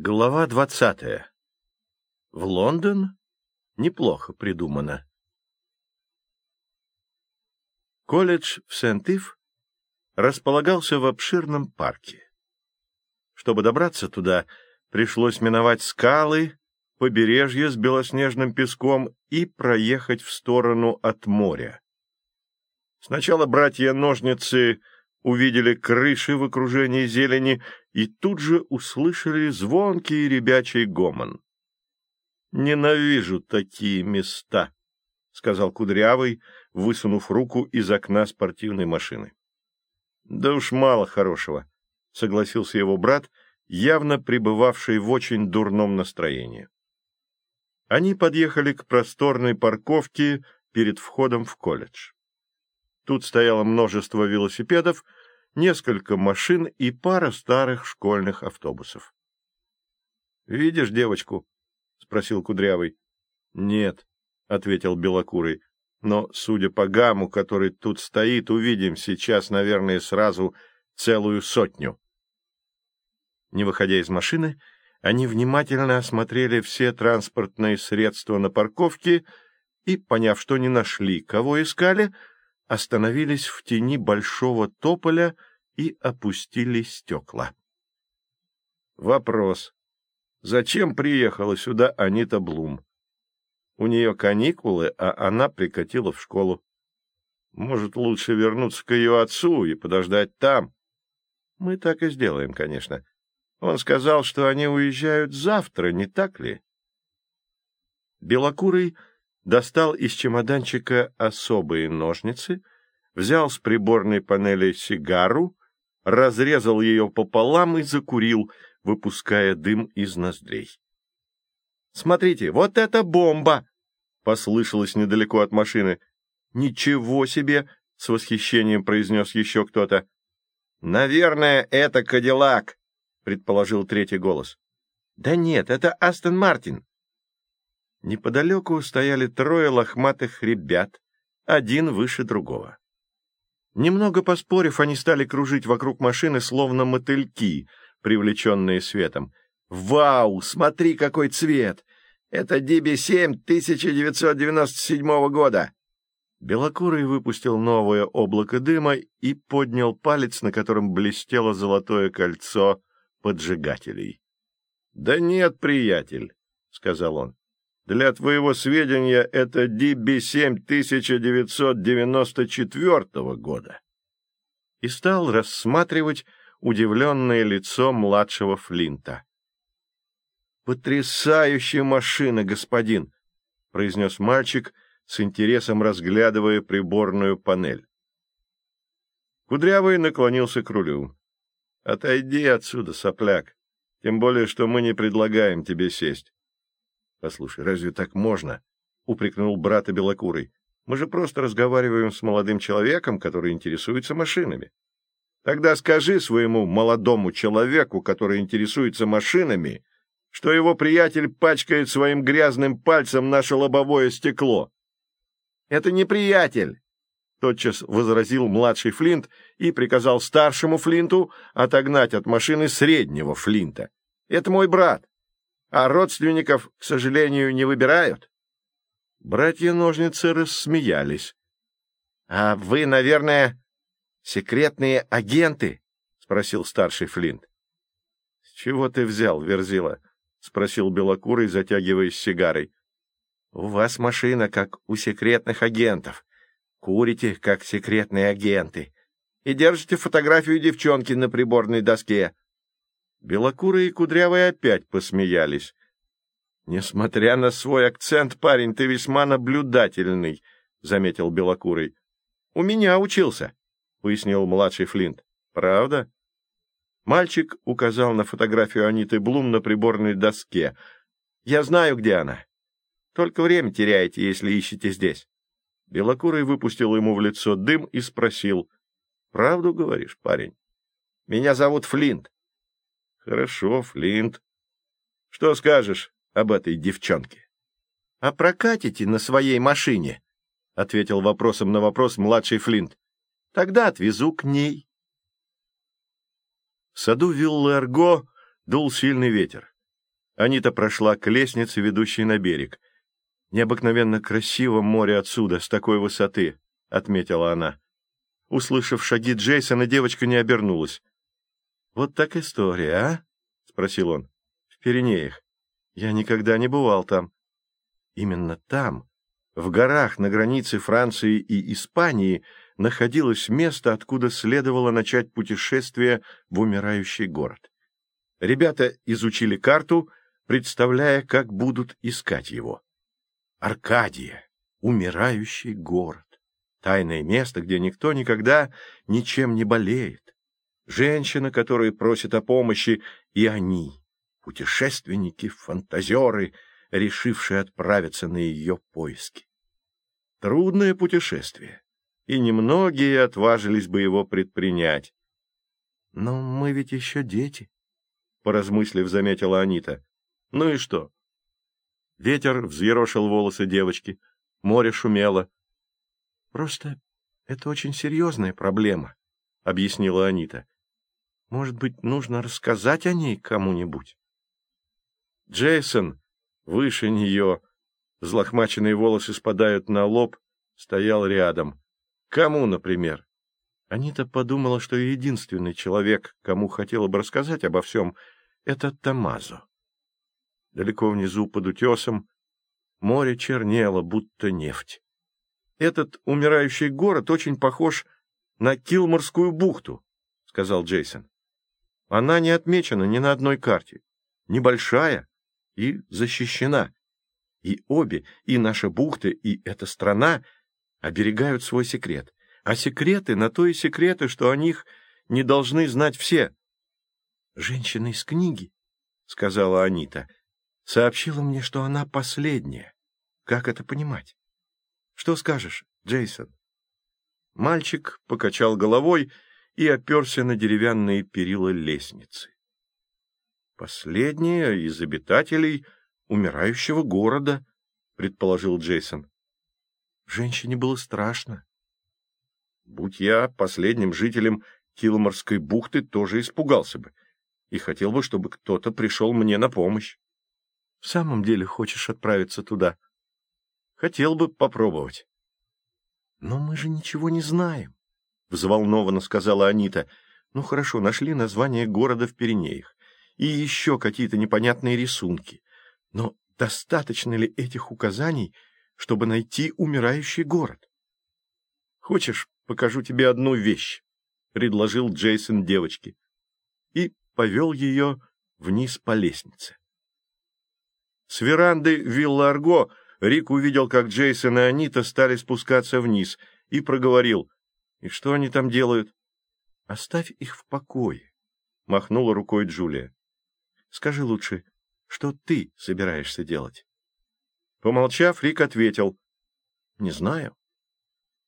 Глава двадцатая. В Лондон? Неплохо придумано. Колледж в Сент-Ив располагался в обширном парке. Чтобы добраться туда, пришлось миновать скалы, побережье с белоснежным песком и проехать в сторону от моря. Сначала братья-ножницы увидели крыши в окружении зелени и тут же услышали звонкий ребячий гомон. «Ненавижу такие места», — сказал Кудрявый, высунув руку из окна спортивной машины. «Да уж мало хорошего», — согласился его брат, явно пребывавший в очень дурном настроении. Они подъехали к просторной парковке перед входом в колледж. Тут стояло множество велосипедов, несколько машин и пара старых школьных автобусов. — Видишь девочку? — спросил Кудрявый. — Нет, — ответил Белокурый. — Но, судя по гамму, который тут стоит, увидим сейчас, наверное, сразу целую сотню. Не выходя из машины, они внимательно осмотрели все транспортные средства на парковке и, поняв, что не нашли, кого искали, — остановились в тени большого тополя и опустили стекла. Вопрос. Зачем приехала сюда Анита Блум? У нее каникулы, а она прикатила в школу. Может, лучше вернуться к ее отцу и подождать там? Мы так и сделаем, конечно. Он сказал, что они уезжают завтра, не так ли? Белокурый достал из чемоданчика особые ножницы, взял с приборной панели сигару, разрезал ее пополам и закурил, выпуская дым из ноздрей. — Смотрите, вот это бомба! — послышалось недалеко от машины. — Ничего себе! — с восхищением произнес еще кто-то. — Наверное, это Кадиллак, — предположил третий голос. — Да нет, это Астон Мартин. Неподалеку стояли трое лохматых ребят, один выше другого. Немного поспорив, они стали кружить вокруг машины, словно мотыльки, привлеченные светом. «Вау! Смотри, какой цвет! Это DB-7 1997 года!» Белокурый выпустил новое облако дыма и поднял палец, на котором блестело золотое кольцо поджигателей. — Да нет, приятель, — сказал он. Для твоего сведения, это DB-7 1994 года. И стал рассматривать удивленное лицо младшего Флинта. «Потрясающая машина, господин!» — произнес мальчик, с интересом разглядывая приборную панель. Кудрявый наклонился к рулю. «Отойди отсюда, сопляк, тем более, что мы не предлагаем тебе сесть. — Послушай, разве так можно? — упрекнул брата Белокурый. — Мы же просто разговариваем с молодым человеком, который интересуется машинами. Тогда скажи своему молодому человеку, который интересуется машинами, что его приятель пачкает своим грязным пальцем наше лобовое стекло. — Это не приятель! — тотчас возразил младший Флинт и приказал старшему Флинту отогнать от машины среднего Флинта. — Это мой брат а родственников, к сожалению, не выбирают. Братья-ножницы рассмеялись. — А вы, наверное, секретные агенты? — спросил старший Флинт. — С чего ты взял, Верзила? — спросил Белокурый, затягиваясь сигарой. — У вас машина, как у секретных агентов. Курите, как секретные агенты. И держите фотографию девчонки на приборной доске. Белокурые и Кудрявые опять посмеялись. — Несмотря на свой акцент, парень, ты весьма наблюдательный, — заметил Белокурый. — У меня учился, — пояснил младший Флинт. — Правда? Мальчик указал на фотографию Аниты Блум на приборной доске. — Я знаю, где она. Только время теряете, если ищете здесь. Белокурый выпустил ему в лицо дым и спросил. — Правду говоришь, парень? — Меня зовут Флинт. Хорошо, Флинт. Что скажешь об этой девчонке? — А прокатите на своей машине? — ответил вопросом на вопрос младший Флинт. — Тогда отвезу к ней. В саду виллы Арго дул сильный ветер. Анита прошла к лестнице, ведущей на берег. «Необыкновенно красиво море отсюда, с такой высоты», — отметила она. Услышав шаги Джейсона, девочка не обернулась. «Вот так история, а?» — спросил он. «В Пиренеях. Я никогда не бывал там». Именно там, в горах на границе Франции и Испании, находилось место, откуда следовало начать путешествие в умирающий город. Ребята изучили карту, представляя, как будут искать его. Аркадия, умирающий город, тайное место, где никто никогда ничем не болеет. Женщина, которая просит о помощи, и они, путешественники, фантазеры, решившие отправиться на ее поиски. Трудное путешествие, и немногие отважились бы его предпринять. — Но мы ведь еще дети, — поразмыслив, заметила Анита. — Ну и что? Ветер взъерошил волосы девочки, море шумело. — Просто это очень серьезная проблема, — объяснила Анита. — Может быть, нужно рассказать о ней кому-нибудь? Джейсон выше нее, взлохмаченные волосы спадают на лоб, стоял рядом. Кому, например? Анита подумала, что единственный человек, кому хотела бы рассказать обо всем, — это Тамазо. Далеко внизу под утесом море чернело, будто нефть. Этот умирающий город очень похож на Килморскую бухту, — сказал Джейсон. Она не отмечена ни на одной карте. Небольшая и защищена. И обе, и наша бухта, и эта страна оберегают свой секрет. А секреты на то и секреты, что о них не должны знать все. — Женщина из книги, — сказала Анита, — сообщила мне, что она последняя. Как это понимать? Что скажешь, Джейсон? Мальчик покачал головой и оперся на деревянные перила лестницы. Последняя из обитателей умирающего города, предположил Джейсон. Женщине было страшно. Будь я последним жителем Килморской бухты, тоже испугался бы и хотел бы, чтобы кто-то пришел мне на помощь. В самом деле хочешь отправиться туда? Хотел бы попробовать. Но мы же ничего не знаем, — взволнованно сказала Анита. Ну хорошо, нашли название города в Пиренеях и еще какие-то непонятные рисунки. Но достаточно ли этих указаний, чтобы найти умирающий город? Хочешь, покажу тебе одну вещь, — предложил Джейсон девочке. И повел ее вниз по лестнице. С веранды вилла Арго Рик увидел, как Джейсон и Анита стали спускаться вниз, и проговорил. — И что они там делают? — Оставь их в покое, — махнула рукой Джулия. — Скажи лучше, что ты собираешься делать? Помолчав, Рик ответил. — Не знаю.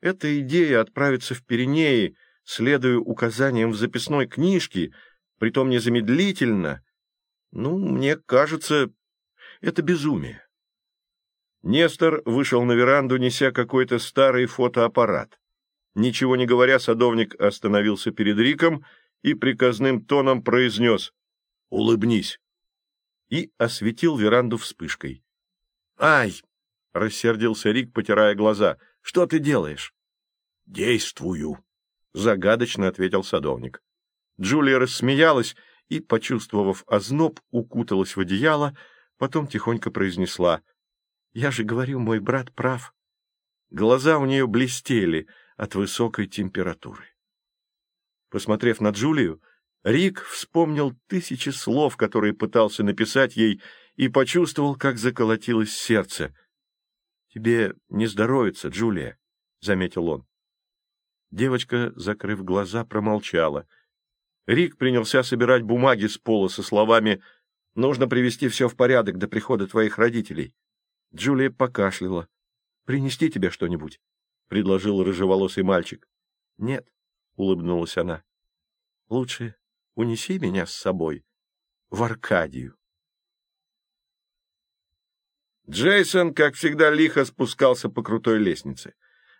Эта идея отправиться в Пиренеи, следуя указаниям в записной книжке, притом незамедлительно, ну, мне кажется, это безумие. Нестор вышел на веранду, неся какой-то старый фотоаппарат. Ничего не говоря, садовник остановился перед Риком и приказным тоном произнес «Улыбнись!» и осветил веранду вспышкой. «Ай!» — рассердился Рик, потирая глаза. «Что ты делаешь?» «Действую!» — загадочно ответил садовник. Джулия рассмеялась и, почувствовав озноб, укуталась в одеяло, Потом тихонько произнесла. — Я же говорю, мой брат прав. Глаза у нее блестели от высокой температуры. Посмотрев на Джулию, Рик вспомнил тысячи слов, которые пытался написать ей, и почувствовал, как заколотилось сердце. — Тебе не здоровится, Джулия, — заметил он. Девочка, закрыв глаза, промолчала. Рик принялся собирать бумаги с пола со словами Нужно привести все в порядок до прихода твоих родителей. Джулия покашляла. — Принести тебе что-нибудь? — предложил рыжеволосый мальчик. — Нет, — улыбнулась она. — Лучше унеси меня с собой в Аркадию. Джейсон, как всегда, лихо спускался по крутой лестнице.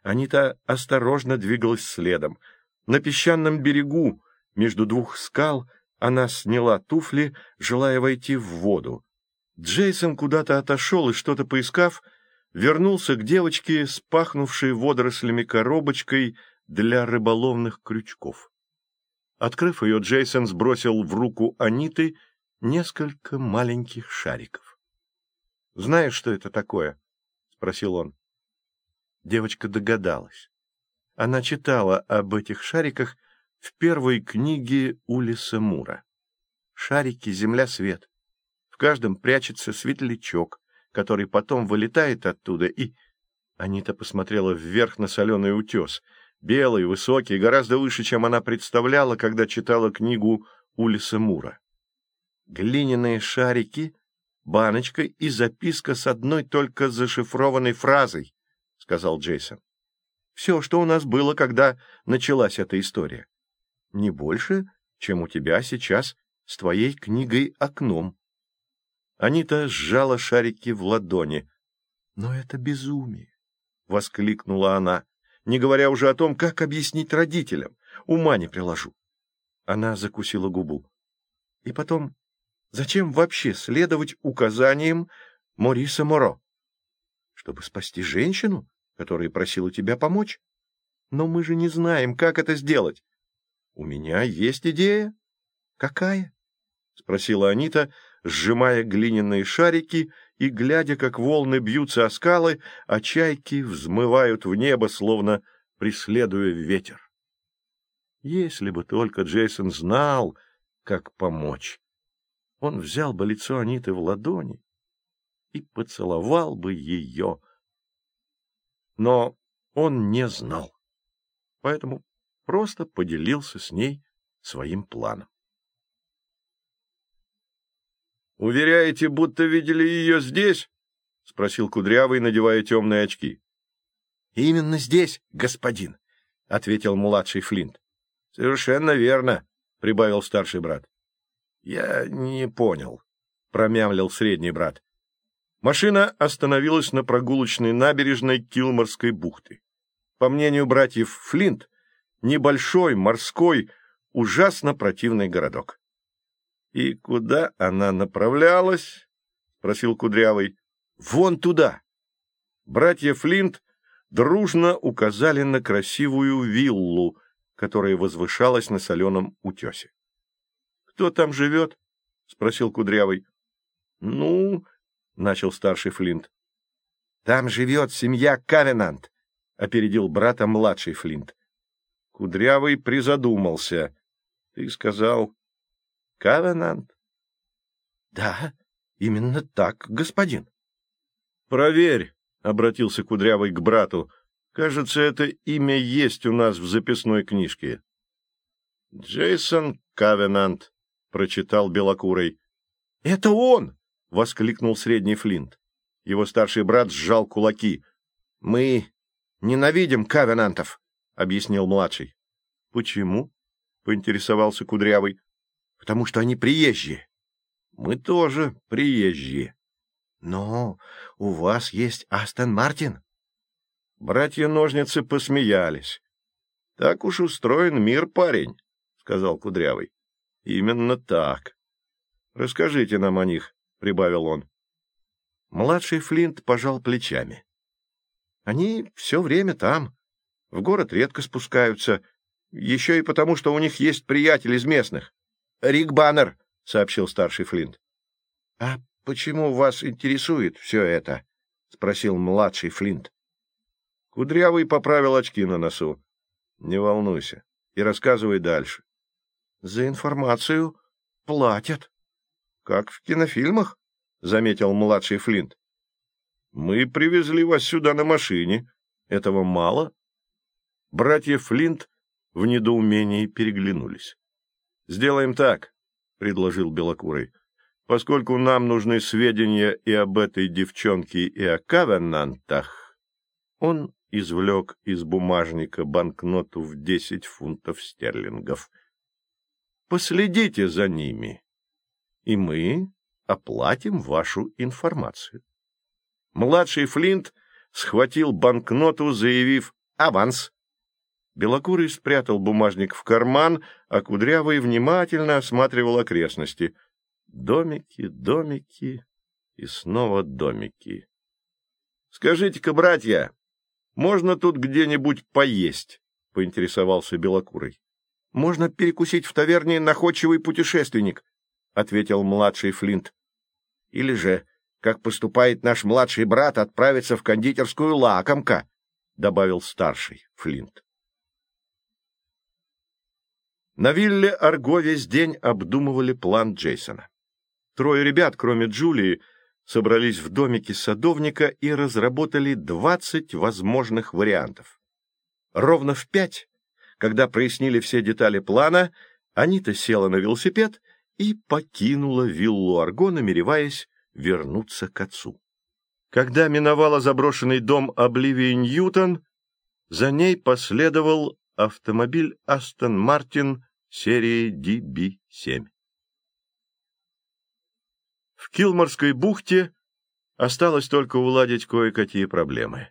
Анита осторожно двигалась следом. На песчаном берегу, между двух скал, она сняла туфли, желая войти в воду. Джейсон куда-то отошел и, что-то поискав, вернулся к девочке с пахнувшей водорослями коробочкой для рыболовных крючков. Открыв ее, Джейсон сбросил в руку Аниты несколько маленьких шариков. — Знаешь, что это такое? — спросил он. Девочка догадалась. Она читала об этих шариках в первой книге Улиса Мура. «Шарики, земля, свет». В каждом прячется светлячок, который потом вылетает оттуда и... Анита посмотрела вверх на соленый утес, белый, высокий, гораздо выше, чем она представляла, когда читала книгу Улиса Мура. Глиняные шарики, баночка и записка с одной только зашифрованной фразой, — сказал Джейсон. Все, что у нас было, когда началась эта история. Не больше, чем у тебя сейчас с твоей книгой «Окном». Анита сжала шарики в ладони. — Но это безумие! — воскликнула она, не говоря уже о том, как объяснить родителям. Ума не приложу. Она закусила губу. И потом, зачем вообще следовать указаниям Мориса Моро? Чтобы спасти женщину, которая просила тебя помочь? Но мы же не знаем, как это сделать. У меня есть идея. Какая? — спросила Анита, сжимая глиняные шарики и глядя, как волны бьются о скалы, а чайки взмывают в небо, словно преследуя ветер. Если бы только Джейсон знал, как помочь, он взял бы лицо Аниты в ладони и поцеловал бы ее. Но он не знал, поэтому просто поделился с ней своим планом. «Уверяете, будто видели ее здесь?» — спросил Кудрявый, надевая темные очки. «Именно здесь, господин», — ответил младший Флинт. «Совершенно верно», — прибавил старший брат. «Я не понял», — промямлил средний брат. Машина остановилась на прогулочной набережной Килморской бухты. По мнению братьев Флинт, небольшой, морской, ужасно противный городок. — И куда она направлялась? — спросил Кудрявый. — Вон туда. Братья Флинт дружно указали на красивую виллу, которая возвышалась на соленом утесе. — Кто там живет? — спросил Кудрявый. — Ну, — начал старший Флинт. — Там живет семья Кавенант, — опередил брата младший Флинт. Кудрявый призадумался. — Ты сказал Кавенант? — Да, именно так, господин. — Проверь, — обратился Кудрявый к брату. — Кажется, это имя есть у нас в записной книжке. — Джейсон Кавенант, — прочитал Белокурый. — Это он! — воскликнул средний Флинт. Его старший брат сжал кулаки. — Мы ненавидим Кавенантов, — объяснил младший. — Почему? — поинтересовался Кудрявый потому что они приезжие. Мы тоже приезжие. Но у вас есть Астон Мартин. Братья-ножницы посмеялись. Так уж устроен мир, парень, сказал Кудрявый. Именно так. Расскажите нам о них, прибавил он. Младший Флинт пожал плечами. Они все время там. В город редко спускаются. Еще и потому, что у них есть приятель из местных. Рик Баннер, — сообщил старший Флинт. — А почему вас интересует все это? — спросил младший Флинт. Кудрявый поправил очки на носу. — Не волнуйся и рассказывай дальше. — За информацию платят. — Как в кинофильмах, — заметил младший Флинт. — Мы привезли вас сюда на машине. Этого мало? Братья Флинт в недоумении переглянулись. Сделаем так, — предложил Белокурый. Поскольку нам нужны сведения и об этой девчонке, и о Кавенантах, он извлек из бумажника банкноту в десять фунтов стерлингов. Последите за ними, и мы оплатим вашу информацию. Младший Флинт схватил банкноту, заявив «аванс». Белокурый спрятал бумажник в карман, а Кудрявый внимательно осматривал окрестности. Домики, домики И снова домики. — Скажите-ка, братья, можно тут где-нибудь поесть? — поинтересовался Белокурый. — Можно перекусить в таверне «Находчивый путешественник», — ответил младший Флинт. — Или же, как поступает наш младший брат, отправиться в кондитерскую «Лакомка», — добавил старший Флинт. На вилле Арго весь день обдумывали план Джейсона. Трое ребят, кроме Джулии, собрались в домике садовника и разработали двадцать возможных вариантов. Ровно в пять, когда прояснили все детали плана, Анита села на велосипед и покинула виллу Арго, намереваясь вернуться к отцу. Когда миновала заброшенный дом Обливии Ньютон, за ней последовал автомобиль Астон Мартин серии DB7. В Килморской бухте осталось только уладить кое-какие проблемы.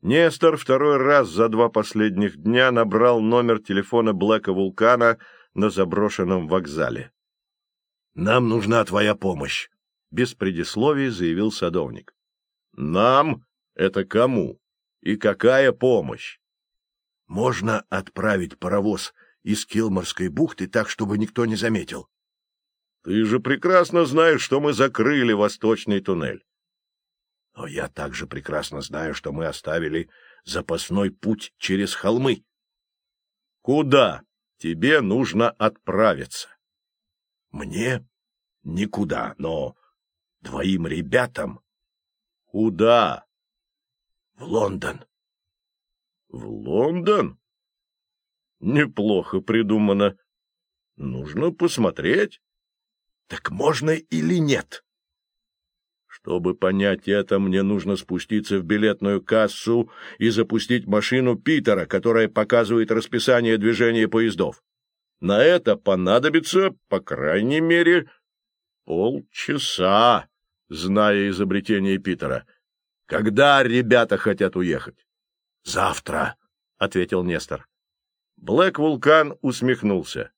Нестор второй раз за два последних дня набрал номер телефона Блэка Вулкана на заброшенном вокзале. «Нам нужна твоя помощь», — без предисловий заявил садовник. «Нам? Это кому? И какая помощь?» «Можно отправить паровоз из Килморской бухты так, чтобы никто не заметил. Ты же прекрасно знаешь, что мы закрыли восточный туннель. Но я также прекрасно знаю, что мы оставили запасной путь через холмы. Куда тебе нужно отправиться? Мне? Никуда, но твоим ребятам? Куда? В Лондон. В Лондон? Неплохо придумано. Нужно посмотреть. Так можно или нет? Чтобы понять это, мне нужно спуститься в билетную кассу и запустить машину Питера, которая показывает расписание движения поездов. На это понадобится, по крайней мере, полчаса, зная изобретение Питера. Когда ребята хотят уехать? — Завтра, — ответил Нестор. Блэк Вулкан усмехнулся.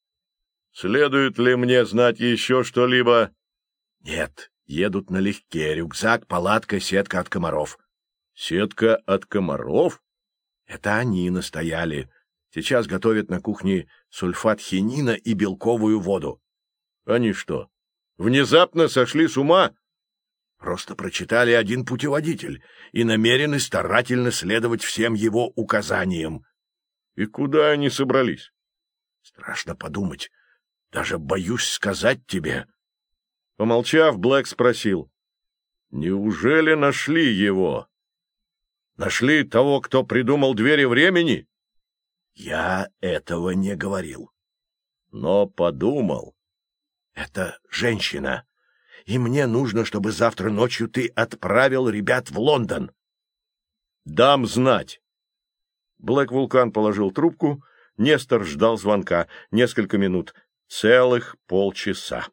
Следует ли мне знать еще что-либо? — Нет, едут налегке. Рюкзак, палатка, сетка от комаров. — Сетка от комаров? — Это они настояли. Сейчас готовят на кухне сульфат хинина и белковую воду. — Они что, внезапно сошли с ума? — Просто прочитали один путеводитель и намерены старательно следовать всем его указаниям. — И куда они собрались? — Страшно подумать. Даже боюсь сказать тебе. Помолчав, Блэк спросил. — Неужели нашли его? Нашли того, кто придумал двери времени? — Я этого не говорил. Но подумал. — Это женщина, и мне нужно, чтобы завтра ночью ты отправил ребят в Лондон. — Дам знать. Блэк Вулкан положил трубку, Нестор ждал звонка несколько минут — Целых полчаса.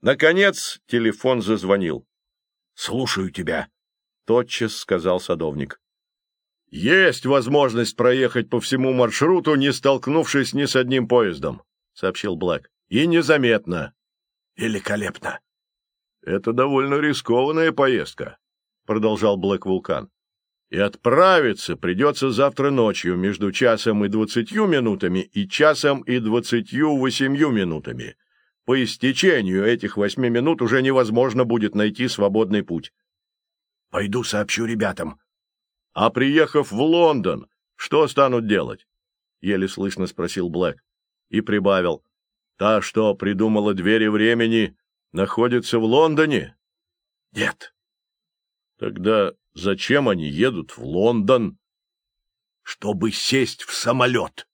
Наконец телефон зазвонил. — Слушаю тебя, — тотчас сказал садовник. — Есть возможность проехать по всему маршруту, не столкнувшись ни с одним поездом, — сообщил Блэк. — И незаметно. — Великолепно. — Это довольно рискованная поездка, — продолжал Блэк Вулкан. И отправиться придется завтра ночью между часом и двадцатью минутами и часом и двадцатью восемью минутами. По истечению этих восьми минут уже невозможно будет найти свободный путь. — Пойду сообщу ребятам. — А приехав в Лондон, что станут делать? — еле слышно спросил Блэк. И прибавил. — Та, что придумала двери времени, находится в Лондоне? — Нет. — Тогда Зачем они едут в Лондон? Чтобы сесть в самолет.